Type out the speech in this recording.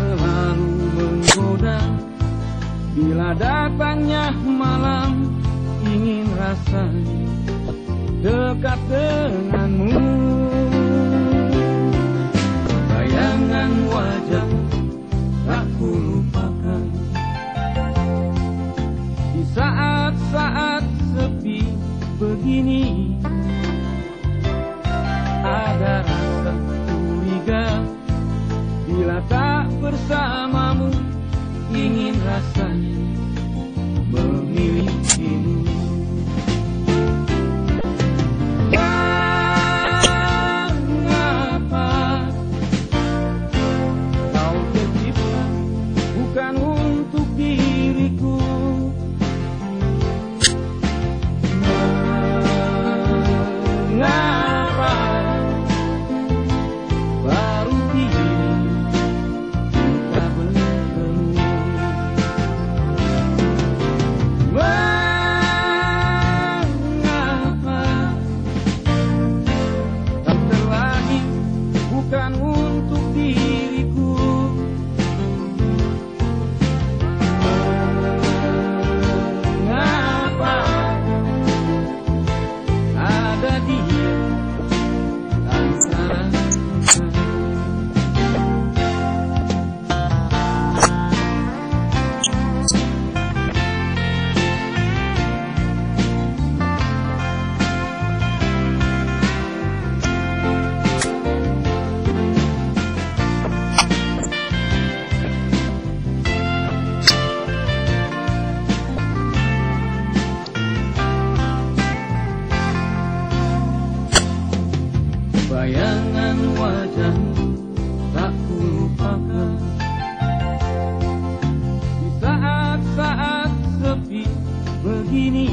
selalu menggoda Bila datangnya malam ingin rasanya dekat denganmu. Bayangan wajah tak ku lupakan Di saat-saat sepi begini Ada rasa curiga. Bila tak bersamamu Ingin rasanya Bayangan wajahmu tak lupakan. Di saat-saat sepi begini